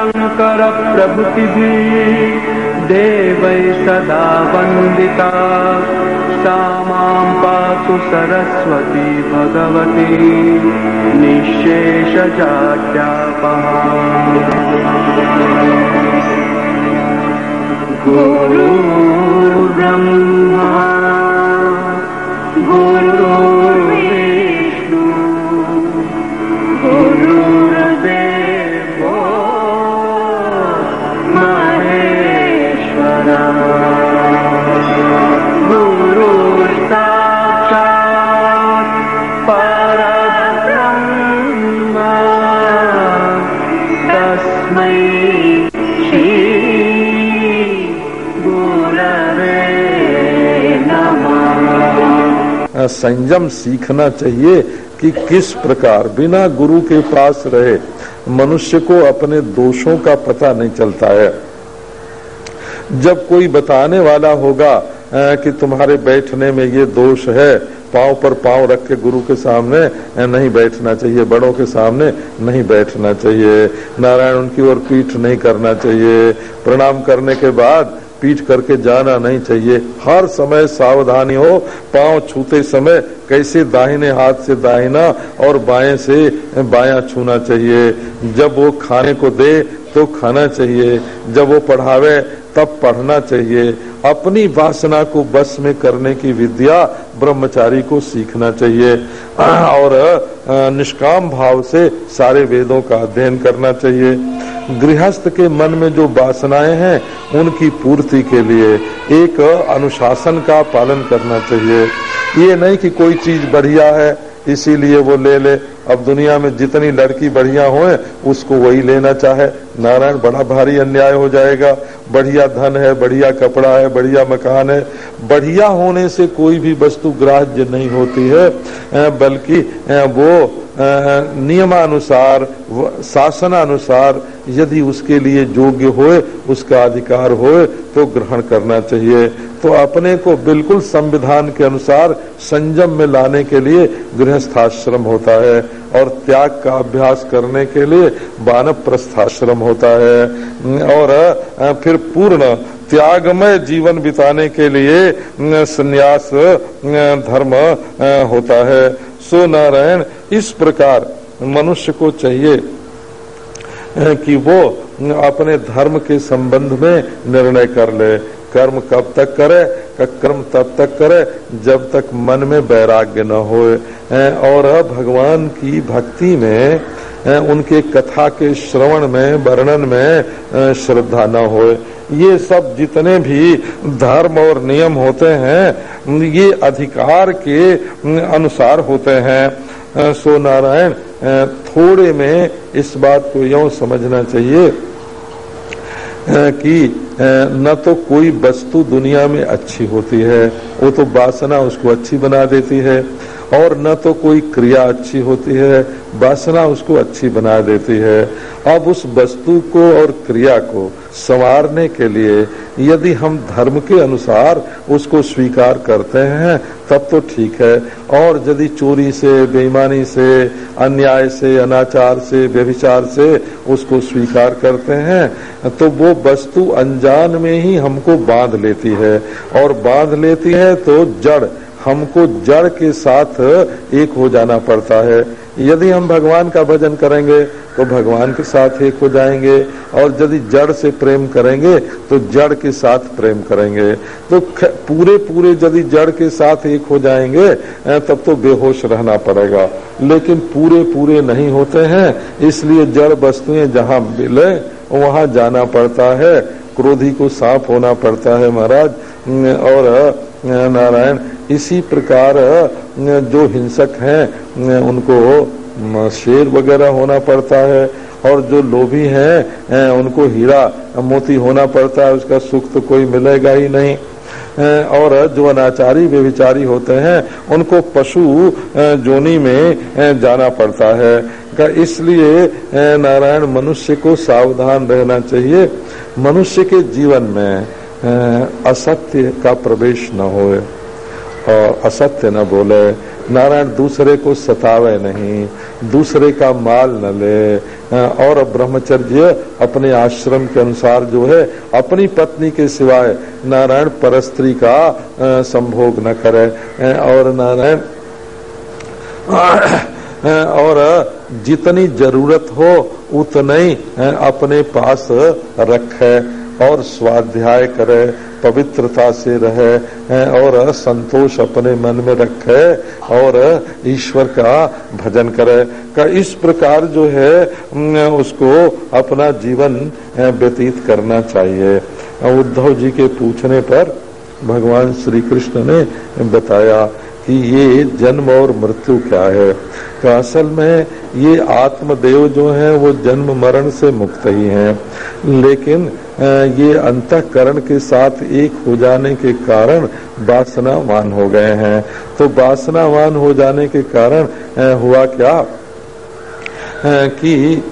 ब्रह्माच्युतशङ्करप्रभृतिभिः देवै सदा वन्दिता। सा माँ सरस्वती भगवती निःशेषजाड्यापहा संयम सीखना चाहिए कि किस प्रकार, बिना गुरु के पास रहे, मनुष्य को अपने दोषों का पता नहीं चलता है। जब कोई बताने वाला होगा कि तुम्हारे बैठने में ये दोष है, पाँव पर पाँव रख के गुरु के सामने नहीं बैठना चाहिए, बड़ों के सामने नहीं बैठना चाहिए, नारायण उनकी ओर पीठ नहीं करना चाहिए, प्रणाम करने के बाद पीठ करके जाना नहीं चाहिए। हर समय सावधानी हो, पाँव छूते समय कैसे दाहिने हाथ से दाहिना और बाएँ से बाया छूना चाहिए। जब वो खाने को दे तो खाना चाहिए। जब वो पढ़ावे तब पढ़ना चाहिए। अपनी वासना को बस में करने की विद्या ब्रह्मचारी को सीखना चाहिए। और निष्काम भाव से सारे वेदों का अध्ययन करना चाहिए। गृहस्थ के मन में जो वासनाएँ हैं, उनकी पूर्ति के लिए एक अनुशासन का पालन करना चाहिए। ये नहीं कि कोई चीज़ बढ़िया है, इसीलिए वो ले ले। अब दुनिया में जितनी लड़की बढ़िया हो उसको वही लेना चाहे। नारायण, बड़ा भारी अन्याय हो जाएगा। बढ़िया धन है, बढ़िया कपड़ा है, बढ़िया मकान है। बढ़िया होने से कोई भी वस्तु ग्राह्य नहीं होती है। बल्कि वो नियमानुसार शासनानुसार यदि उसके लिए योग्य होए, उसका अधिकार होए तो ग्रहण करना चाहिए। तो अपने को बिल्कुल संविधान के अनुसार संयम में लाने के लिए गृहस्थाश्रम होता है। और त्याग का अभ्यास करने के लिए बानव प्रस्थाश्रम होता है। और फिर पूर्ण त्यागमय जीवन बिताने के लिए संन्यास धर्म होता है। सो नारायण इस प्रकार मनुष्य को चाहिए कि वो अपने धर्म के संबंध में निर्णय कर ले। कर्म कब तक करे कर्म तब तक करे, जब तक मन में वैराग्य न हो, और भगवान की भक्ति में उनके कथा के श्रवण में, वर्णन में श्रद्धा न हो ये सब जितने भी धर्म और नियम होते हैं, ये अधिकार के अनुसार होते हैं। सो नारायण थोड़े में इस बात को यो समझना चाहिए कि न तो कोई वस्तु दुनिया में अच्छी होती है, वो तो वासना उसको अच्छी बना देती है। और न तो कोई क्रिया अच्छी होती है, वासना उसको अच्छी बना देती है। अब उस वस्तु को और क्रिया को संवारने के लिए यदि हम धर्म के अनुसार उसको स्वीकार करते हैं, तब तो ठीक है। और यदि चोरी से, बेईमानी से, अन्याय से, अनाचार से, व्यभिचार से उसको स्वीकार करते हैं तो वो वस्तु अनजान में ही हमको बाँध लेती है। और बाँध लेती है तो जड़ हमको जड़ के साथ एक हो जाना पड़ता है। यदि हम भगवान का भजन करेंगे तो भगवान के साथ एक हो जाएँगे, और यदि जड़ से प्रेम करेंगे तो जड़ के साथ प्रेम करेंगे। तो पूरे पूरे यदि जड़ के साथ एक हो जाएँगे तब तो बेहोश रहना पड़ेगा। लेकिन पूरे पूरे नहीं होते हैं, इसलिए जड़ वस्तुएँ जहाँ मिले, वहाँ जाना पड़ता है। क्रोधी को साफ़ होना पड़ता है महाराज। और नारायण इसी प्रकार जो हिंसक हैं उनको शेर वगैरह होना पड़ता है, और जो लोभी हैं उनको हीरा मोती होना पड़ता है, उसका सुख तो कोई मिलेगा ही नहीं। और जो अनाचारी, व्यभिचारी होते हैं, उनको पशु जोनी में जाना पड़ता है। इसलिए नारायण मनुष्य को सावधान रहना चाहिए। मनुष्य के जीवन में असत्य का प्रवेश न होए। और असत्य न बोले, नारायण दूसरे को सतावे नहीं, दूसरे का माल न ले। और ब्रह्मचर्य अपने आश्रम के अनुसार जो है, अपनी पत्नी के सिवाय नारायण परस्त्री का संभोग न करे। और नारायण, और जितनी ज़रूरत हो, उतनी अपने पास रखे। और स्वाध्याय करे, पवित्रता से रहे और संतोष अपने मन में रखे, और ईश्वर का भजन करे। का इस प्रकार जो है उसको अपना जीवन व्यतीत करना चाहिए। उद्धव जी के पूछने पर भगवान श्री कृष्ण ने बताया कि ये जन्म और मृत्यु क्या है। तो असल में ये आत्मदेव जो है, वो जन्म मरण से मुक्त ही हैं। लेकिन ये अंतकरण के साथ एक हो जाने के कारण वासनावान हो गए हैं। तो वासनावान हो जाने के कारण हुआ क्या? कि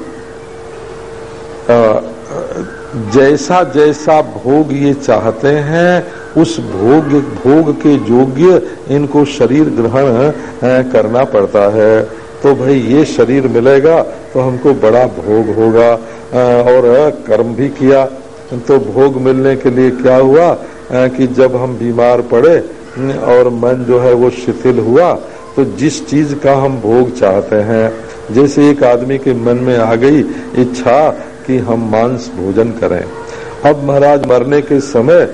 जैसा जैसा भोग ये चाहते हैं, उस भोग भोग के योग्य इनको शरीर ग्रहण करना पड़ता है। तो भाई ये शरीर मिलेगा तो हमको बड़ा भोग होगा। और कर्म भी किया तो भोग मिलने के लिए क्या हुआ? कि जब हम बीमार पड़े और मन जो है वो शिथिल हुआ तो जिस चीज़ का हम भोग चाहते हैं, जैसे एक आदमी के मन में आ गई इच्छा कि हम मांस भोजन करें। अब महाराज मरने के समय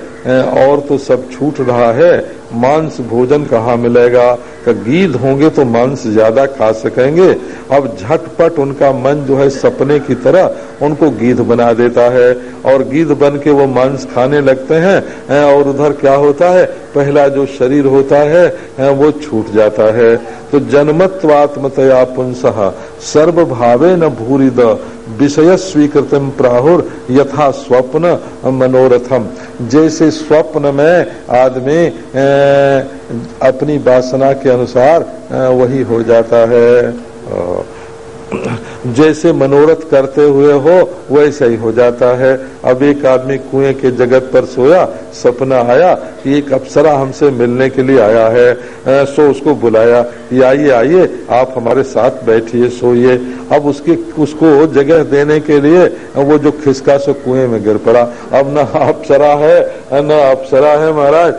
और तो सब छूट रहा है मांस भोजन कहाँ मिलेगा? गीध होंगे तो मांस ज़्यादा खा सकेंगे। अब झटपट उनका मन जो है सपने की तरह उनको गीध बना देता है और गीध बन के वो मांस खाने लगते हैं और उधर क्या होता है? पहला जो शरीर होता है वो छूट जाता है। तो जन्मत्वात्मतया सर्व भावे न भूरिद विषय स्वीकृतम प्राहुर यथा स्वप्न मनोरथम। जैसे स्वप्न में आदमी अपनी वासना के अनुसार वही हो जाता है। जैसे मनोरथ करते हुए हो, वैसे ही हो जाता है। अब एक आदमी कुएँ के जगत पर सोया, सपना आया कि एक अप्सरा हमसे मिलने के लिए आया है। सो उसको बुलाया कि आइए आइए, आप हमारे साथ बैठिए, सोइए। अब उसकी, उसको जगह देने के लिए वो जो खिसका सो कुएँ में गिर पड़ा। अब न अप्सरा है, न अप्सरा है महाराज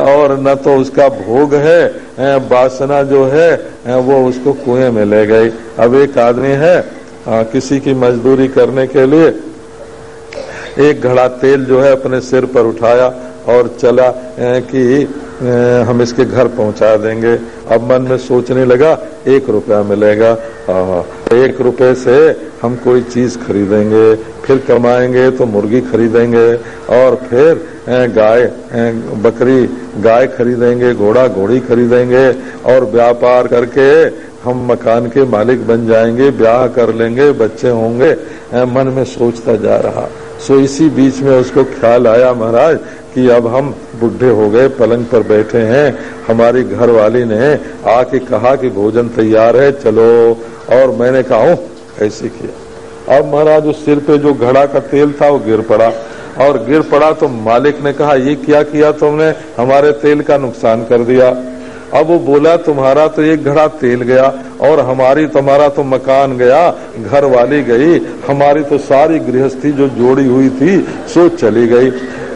और न तो उसका भोग है। वासना जो है वो उसको कुएँ में ले गई। अब एक आदमी है आ, किसी की मजदूरी करने के लिए एक घड़ा तेल जो है अपने सिर पर उठाया और चला कि हम इसके घर पहुँचा देंगे। अब मन में सोचने लगा, एक रुपया मिलेगा। एक रुपए से हम कोई चीज़ खरीदेंगे, फिर कमाएँगे तो मुर्गी खरीदेंगे, और फिर गाय बकरी, गाय खरीदेंगे, घोड़ा, घोड़ी खरीदेंगे, और व्यापार करके हम मकान के मालिक बन जाएँगे, ब्याह कर लेंगे, बच्चे होंगे। मन में सोचता जा रहा। सो इसी बीच में उसको ख्याल आया महाराज कि अब हम बुढ़े हो गए, पलंग पर बैठे हैं, हमारी घर वाली ने आके कहा कि भोजन तैयार है, चलो। और मैंने कहा ऐसे किया। अब महाराज, उस सिर पे जो घड़ा का तेल था, वो गिर पड़ा। और गिर पड़ा तो मालिक ने कहा, ये क्या किया तुमने? हमारे तेल का नुकसान कर दिया। अब वो बोला, तुम्हारा तो एक घड़ा तेल गया, और हमारी, तुम्हारा तो मकान गया घर वाली गई, हमारी तो सारी गृहस्थी जो जोड़ी हुई थी, सो चली गई।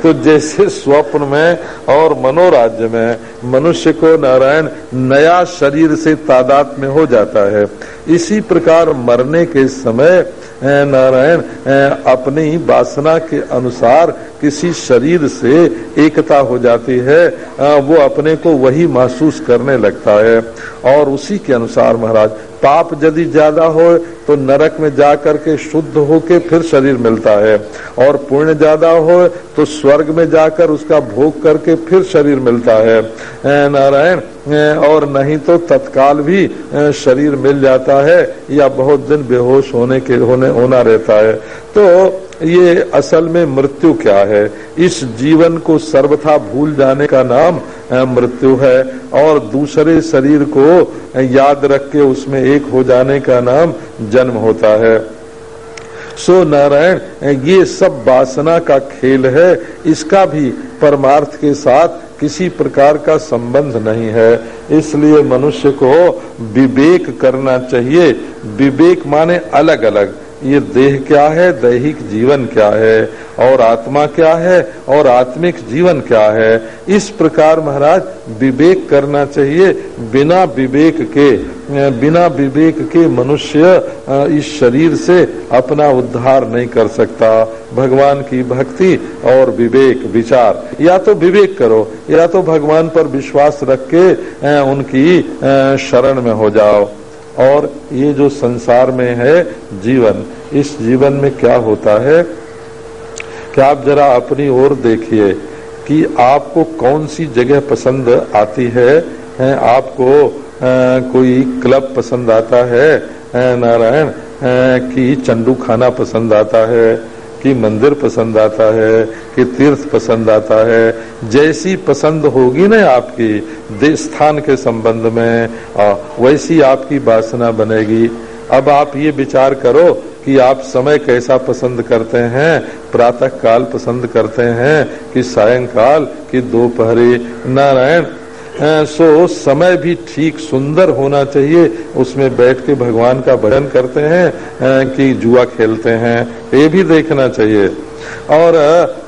तो जैसे स्वप्न में और मनोराज्य में मनुष्य को नारायण नया शरीर से तादाद में हो जाता है। इसी प्रकार मरने के समय नारायण अपनी वासना के अनुसार किसी शरीर से एकता हो जाती है वो अपने को वही महसूस करने लगता है। और उसी के अनुसार महाराज पाप यदि ज़्यादा हो तो नरक में जा करके शुद्ध होके फिर शरीर मिलता है। और पुण्य ज़्यादा हो तो स्वर्ग में जाकर उसका भोग करके फिर शरीर मिलता है। नारायण और नहीं तो तत्काल भी शरीर मिल जाता है या बहुत दिन बेहोश होने के, होने, होना रहता है। तो ये असल में मृत्यु क्या है? इस जीवन को सर्वथा भूल जाने का नाम मृत्यु है। और दूसरे शरीर को याद रख के उसमें एक हो जाने का नाम जन्म होता है। सो नारायण ये सब वासना का खेल है। इसका भी परमार्थ के साथ किसी प्रकार का संबंध नहीं है। इसलिए मनुष्य को विवेक करना चाहिए। विवेक माने अलग अलग ये देह क्या है, दैहिक जीवन क्या है, और आत्मा क्या है, और आत्मिक जीवन क्या है? इस प्रकार महाराज विवेक करना चाहिए, बिना विवेक के, बिना विवेक के मनुष्य इस शरीर से अपना उद्धार नहीं कर सकता। भगवान की भक्ति और विवेक, विचार। या तो विवेक करो, या तो भगवान पर विश्वास रख के उनकी शरण में हो जाओ। और ये जो संसार में है जीवन इस जीवन में क्या होता है? क्या आप जरा अपनी ओर देखिए कि आपको कौन सी जगह पसंद आती है। आपको आ, कोई क्लब पसंद आता है? नारायण कि चंडू खाना पसंद आता है? कि मंदिर पसंद आता है, कि तीर्थ पसंद आता है, जैसी पसंद होगी ना आपकी स्थान के संबंध में वैसी आपकी वासना बनेगी। अब आप ये विचार करो कि आप समय कैसा पसंद करते हैं प्रातः काल पसंद करते हैं, कि सायंकाल, कि दोपहरी, नारायण सो समय भी ठीक सुंदर होना चाहिए। उसमें बैठ के भगवान का भजन करते हैं कि जुआ खेलते हैं, ये भी देखना चाहिए। और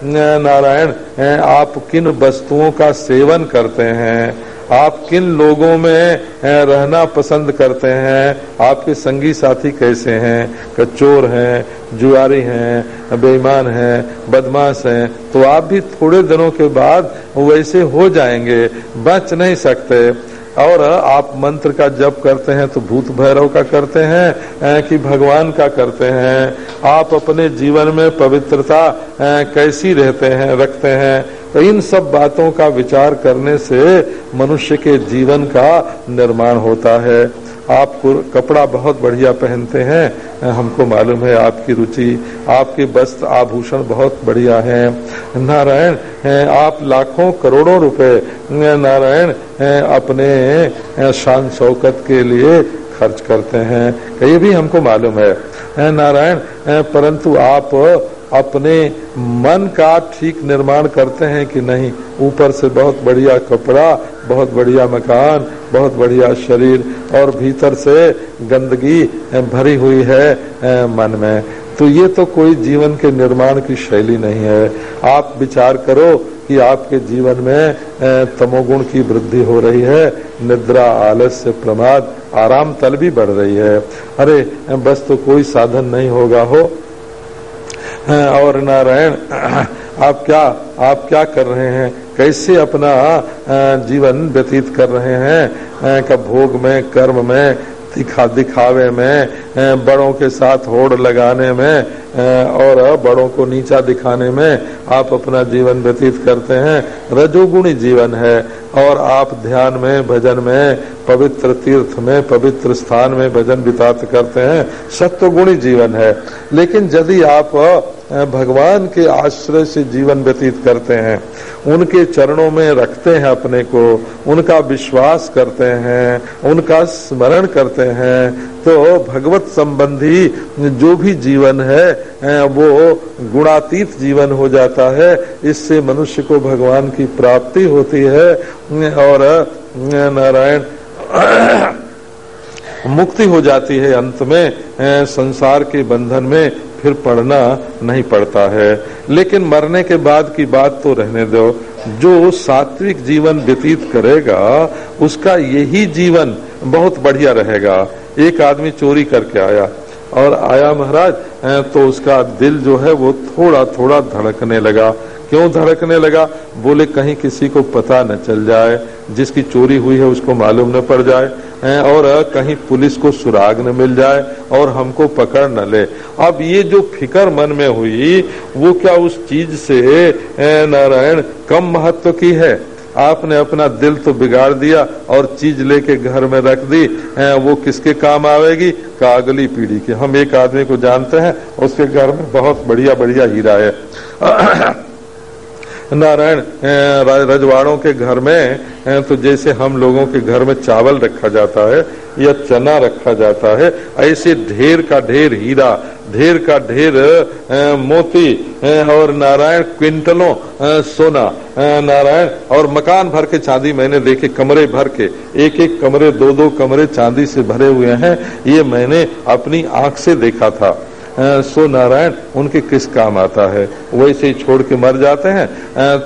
नारायण आप किन वस्तुओं का सेवन करते हैं? आप किन लोगों में रहना पसंद करते हैं? आपके संगी साथी कैसे हैं? कचोर हैं, जुआरी हैं, बेईमान हैं, बदमाश हैं तो आप भी थोड़े दिनों के बाद वैसे हो जाएँगे, बच नहीं सकते। और आप मंत्र का जप करते हैं तो भूत भैरव का करते हैं कि भगवान का करते हैं। आप अपने जीवन में पवित्रता कैसी रहते हैं, रखते हैं? तो इन सब बातों का विचार करने से मनुष्य के जीवन का निर्माण होता है। आप कपड़ा बहुत बढ़िया पहनते हैं, हमको मालूम है आपकी रुचि, आपके वस्त्र आभूषण बहुत बढ़िया है। नारायण आप लाखों करोड़ों रुपए, नारायण अपने शान शौकत के लिए खर्च करते हैं। ये भी हमको मालूम है। नारायण परंतु आप अपने मन का ठीक निर्माण करते हैं कि नहीं? ऊपर से बहुत बढ़िया कपड़ा, बहुत बढ़िया मकान, बहुत बढ़िया शरीर और भीतर से गंदगी भरी हुई है मन में। तो ये तो कोई जीवन के निर्माण की शैली नहीं है। आप विचार करो कि आपके जीवन में तमोगुण की वृद्धि हो रही है, निद्रा, आलस्य, प्रमाद, आराम, तल भी बढ़ रही है। अरे बस तो कोई साधन नहीं होगा हो। और नारायण, आप क्या आप क्या कर रहे हैं? कैसे अपना जीवन व्यतीत कर रहे हैं? कब भोग में, कर्म में, दिखा, दिखावे में बड़ों के साथ होड़ लगाने में और बड़ों को नीचा दिखाने में आप अपना जीवन व्यतीत करते हैं। रजोगुणी जीवन है और आप ध्यान में, भजन में, पवित्र तीर्थ में, पवित्र स्थान में भजन बितात करते हैं। सत्वगुणी जीवन है। लेकिन यदि आप भगवान के आश्रय से जीवन व्यतीत करते हैं, उनके चरणों में रखते हैं अपने को, उनका विश्वास करते हैं, उनका स्मरण करते हैं तो भगवत संबंधी जो भी जीवन है वो गुणातीत जीवन हो जाता है। इससे मनुष्य को भगवान की प्राप्ति होती है। और नारायण, मुक्ति हो जाती है अंत में संसार के बंधन में फिर पढ़ना नहीं पड़ता है। लेकिन मरने के बाद की बात तो रहने दो। जो सात्विक जीवन व्यतीत करेगा, उसका यही जीवन बहुत बढ़िया रहेगा। एक आदमी चोरी करके आया और आया, महाराज तो उसका दिल जो है वो थोड़ा थोड़ा धड़कने लगा। क्यों धड़कने लगा? बोले, कहीं किसी को पता न चल जाए। जिसकी चोरी हुई है उसको मालूम न पड़ जाए। और कहीं पुलिस को सुराग न मिल जाए और हमको पकड़ न ले। अब ये जो फिकर मन में हुई, वो क्या उस चीज़ से नारायण, कम महत्व की है? आपने अपना दिल तो बिगाड़ दिया और चीज़ लेके घर में रख दी। वो किसके काम आवेगी? का अगली पीढ़ी की। हम एक आदमी को जानते हैं, उसके घर में बहुत बढ़िया बढ़िया हीरा है। नारायण रजवाड़ों के घर में तो जैसे हम लोगों के घर में चावल रखा जाता है, या चना रखा जाता है, ऐसे ढेर का ढेर हीरा, ढेर का ढेर मोती और नारायण क्विंटलों सोना नारायण, और मकान भर के चांदी मैंने देखे, कमरे भर के एक एक कमरे दो दो कमरे चांदी से भरे हुए हैं, ये मैंने अपनी आँख से देखा था। सो नारायण उनके किस काम आता है? वैसे ही छोड़ के मर जाते हैं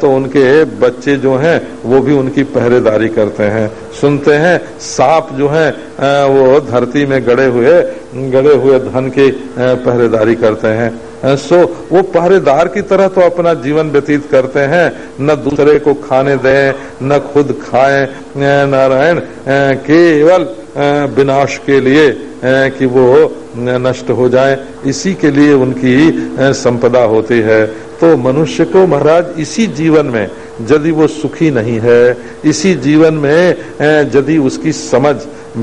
तो उनके बच्चे जो हैं, वो भी उनकी पहरेदारी करते हैं। सुनते हैं, सांप जो है वो धरती में गड़े हुए गड़े हुए धन की पहरेदारी करते हैं। सो वो पहरेदार की तरह तो अपना जीवन व्यतीत करते हैं। न दूसरे को खाने दें, न खुद खाएँ नारायण केवल विनाश के लिए कि वो नष्ट हो जाए। इसी के लिए उनकी संपदा होती है। तो मनुष्य को महाराज, इसी जीवन में यदि वो सुखी नहीं है, इसी जीवन में यदि उसकी समझ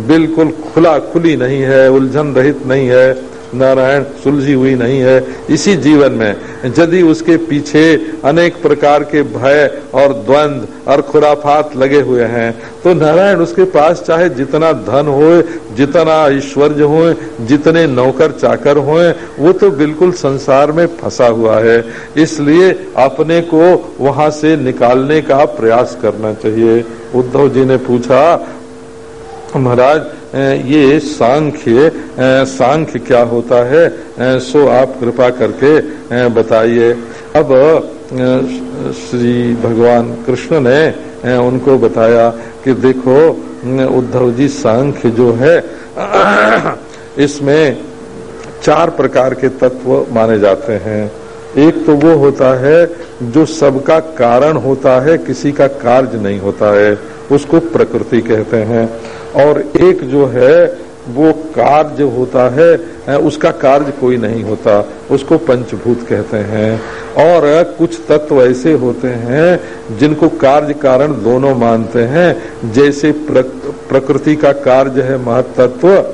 बिल्कुल खुला खुली नहीं है, उलझन रहित नहीं है नारायण सुलझी हुई नहीं है, इसी जीवन में। यदि उसके पीछे अनेक प्रकार के भय और द्वंद और खुराफात लगे हुए हैं तो नारायण उसके पास चाहे जितना धन हो, जितना ऐश्वर्य हो, जितने नौकर चाकर हो, वो तो बिल्कुल संसार में फंसा हुआ है। इसलिए अपने को वहाँ से निकालने का प्रयास करना चाहिए। उद्धव जी ने पूछा, महाराज ये सांख्य सांख्य क्या होता है सो आप कृपा करके बताइए। अब श्री भगवान कृष्ण ने उनको बताया कि देखो उद्धव जी सांख्य जो है, इसमें चार प्रकार के तत्व माने जाते हैं। एक तो वो होता है, जो सबका कारण होता है, किसी का कार्य नहीं होता है। उसको प्रकृति कहते हैं। और एक जो है, वो कार्य होता है उसका कार्य कोई नहीं होता। उसको पंचभूत कहते हैं। और कुछ तत्व ऐसे होते हैं, जिनको कार्य कारण दोनों मानते हैं। जैसे प्रकृति का कार्य है महत्त्व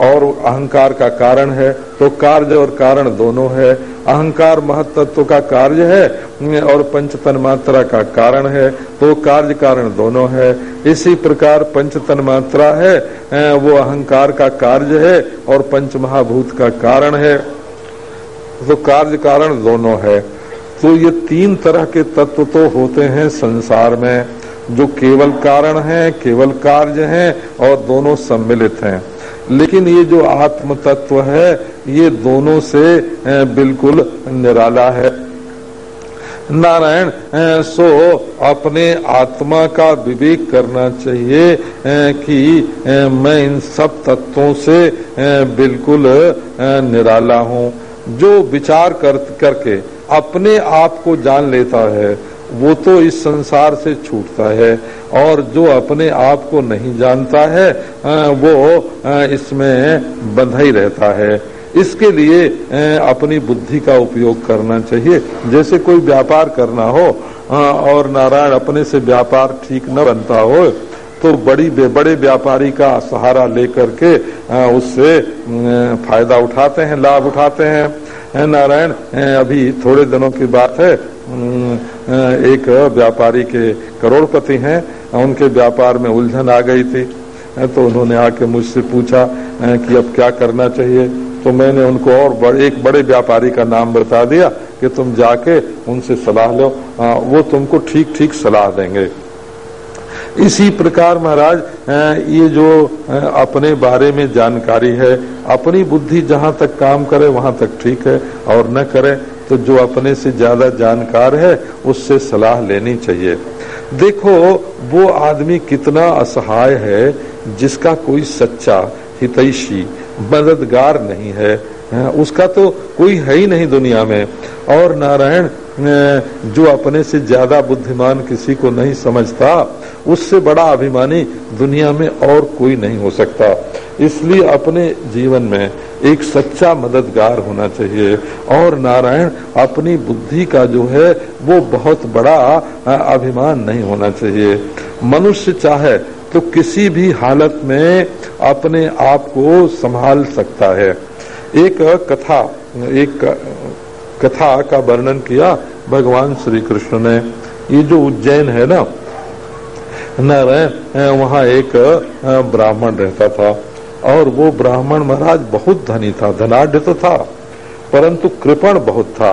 और अहंकार का कारण है तो कार्य और कारण दोनों है। अहंकार महत्त्व का कार्य है, और पंच मात्रा का कारण है तो कार्य कारण दोनों है। इसी प्रकार पंच मात्रा है, वो अहंकार का कार्य है, और पंच महाभूत का कारण है। तो कार्य कारण दोनों है। तो ये तीन तरह के तत्व तो होते हैं संसार में, जो केवल कारण है, केवल कार्य है, और दोनों सम्मिलित हैं। लेकिन ये जो आत्म तत्व है, ये दोनों से बिल्कुल निराला है। नारायण सो अपने आत्मा का विवेक करना चाहिए कि मैं इन सब तत्वों से बिल्कुल निराला हूँ। जो विचार कर, करके अपने आप को जान लेता है वो तो इस संसार से छूटता है और जो अपने आप को नहीं जानता है वो इसमें बंधा ही रहता है। इसके लिए अपनी बुद्धि का उपयोग करना चाहिए। जैसे कोई व्यापार करना हो और नारायण अपने से व्यापार ठीक न बनता हो तो बड़ी बड़े व्यापारी का सहारा लेकर के उससे फ़ायदा उठाते हैं, लाभ उठाते हैं। नारायण अभी थोड़े दिनों की बात है। एक व्यापारी के करोड़पति हैं उनके व्यापार में उलझन आ गई थी। तो उन्होंने आके मुझसे पूछा कि अब क्या करना चाहिए? तो मैंने उनको और बड़े, एक बड़े व्यापारी का नाम बता दिया कि तुम जाके उनसे सलाह लो। वो तुमको ठीक ठीक सलाह देंगे। इसी प्रकार महाराज ये जो अपने बारे में जानकारी है, अपनी बुद्धि जहाँ तक काम करे, वहाँ तक ठीक है, और न करे तो जो अपने से ज़्यादा जानकार है, उससे सलाह लेनी चाहिए। देखो, वो आदमी कितना असहाय है, जिसका कोई सच्चा, हितैषी, मददगार नहीं है उसका तो कोई है ही नहीं दुनिया में। और नारायण जो अपने से ज़्यादा बुद्धिमान किसी को नहीं समझता, उससे बड़ा अभिमानी दुनिया में और कोई नहीं हो सकता। इसलिए अपने जीवन में एक सच्चा मददगार होना चाहिए। और नारायण, अपनी बुद्धि का जो है, वो बहुत बड़ा अभिमान नहीं होना चाहिए। मनुष्य चाहे तो किसी भी हालत में अपने आप को संभाल सकता है। एक कथा, एक कथा का वर्णन किया भगवान श्री कृष्ण ने। ये जो उज्जैन है ना न वहाँ एक ब्राह्मण रहता था और वो ब्राह्मण महाराज बहुत धनी था, धनाढ़ तो था, परंतु कृपण बहुत था।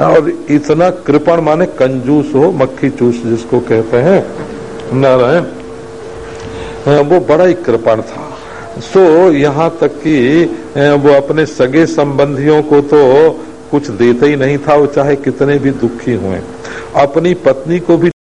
और इतना कृपण माने कंजूस हो, मक्खी चूस जिसको कहते हैं, नारायण वो बड़ा ही कृपण था। सो यहाँ तक कि वो अपने सगे संबंधियों को तो कुछ देता ही नहीं था वो चाहे कितने भी दुखी हुए अपनी पत्नी को भी